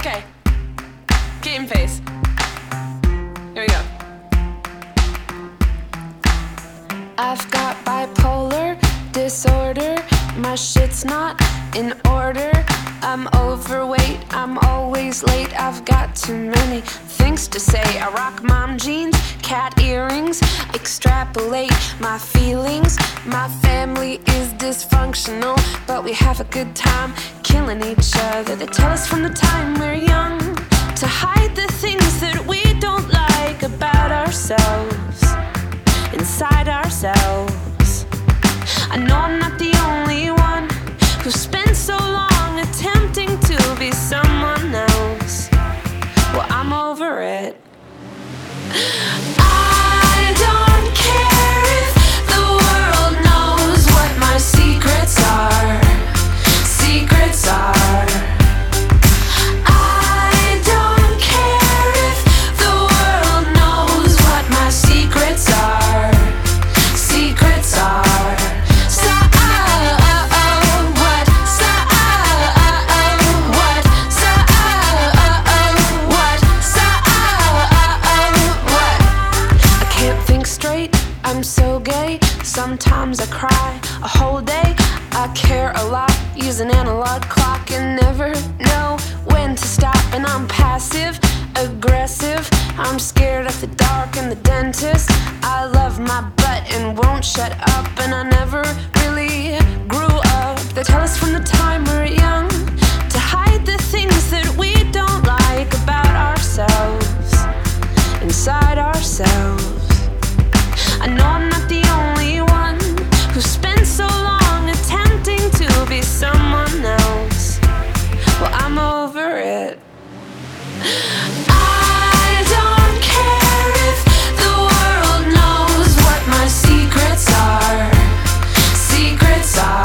Okay. Game face. Here we go. I've got bipolar disorder. My shit's not in order. I'm overweight, I'm always late. I've got too many things to say. I rock mom jeans, cat earrings, extrapolate my feelings. My family is dysfunctional, but we have a good time killing each other. They tell us from the time we're young to hide the things that we don't like about ourselves inside ourselves. I know I'm not the only one who spent so long attempting to be someone else. Well, I'm over it. late, I'm so gay. Sometimes I cry a whole day. I care a lot, use an analog clock and never know when to stop. And I'm passive, aggressive. I'm scared of the dark and the dentist. I love my butt and won't shut up. And I never really grew up. They tell us from the time we're young to hide the things that we don't like about ourselves inside ourselves. inside.